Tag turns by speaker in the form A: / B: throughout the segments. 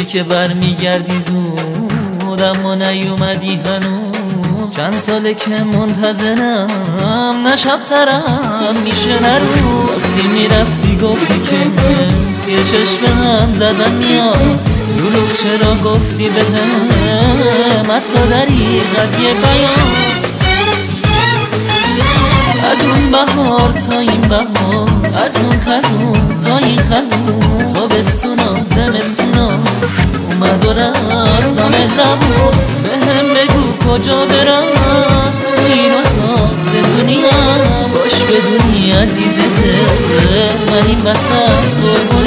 A: گفتی که برمیگردی زود اما نیومدی هنوز. چند ساله که منتظرم نه شب سرم میشه نرو وقتی می‌رفتی گفتی که یه چشم هم زدن میاد. دروغ چرا گفتی به هم؟ حتی دری قضیه بیان. از اون بهار تا این بهار از اون خزون تا این خزون. اومد و رفت نامهربون به هم بگو کجا برم. تو این اتاق دنیا باش بدونی عزیز دل. من این وسط قربونیم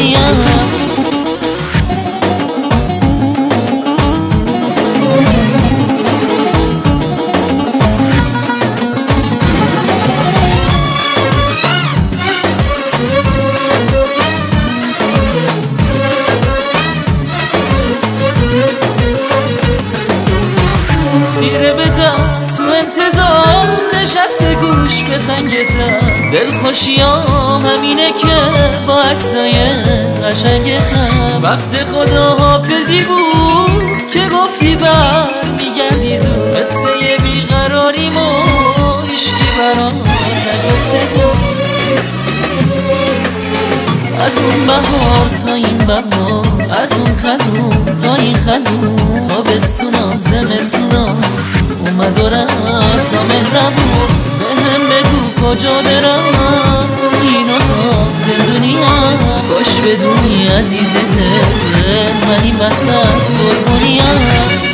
A: نشسته گوش به زنگتم. دل خوشیام همینه که با عکسای قشنگتم. وقت خدا حافظی بود که گفتی بر میگردی زود. قصه یه بیقراری ما ایشکی برام نگفته بود. از اون بهار تا این بهار از اون خزون تا این خزون تا به سونا زمستونا. اومد و رفت نامهربون به هم بگو کجا برم. تو این اتاق زندونیم باش بدونی دل من این وسط قربونیم.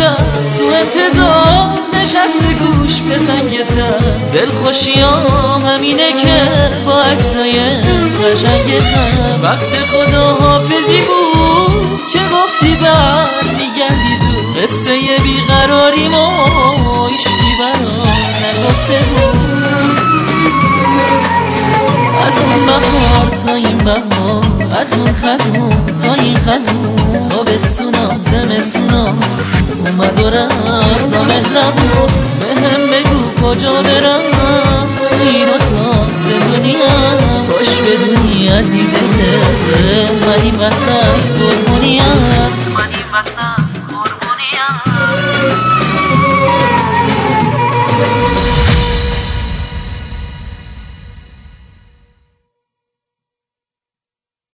A: بدم تو انتظار نشسته گوش به زنگتم دل خوشیام همینه که با عکسای قشنگتم وقت خدا حافظی بود که گفتی بر میگردی زود. قصه بیقراری ما ایشکی برا نگفته بود. از اون بهار تا این بهار از اون خزون تا این خزون تا تابستونا زمستونا اومد و رفت نامهربون به هم بگو کجا برم. تو این و تازه دنیا. باش بدونی عزیزه من این وسط قربونیم. من این وسط قربونیم.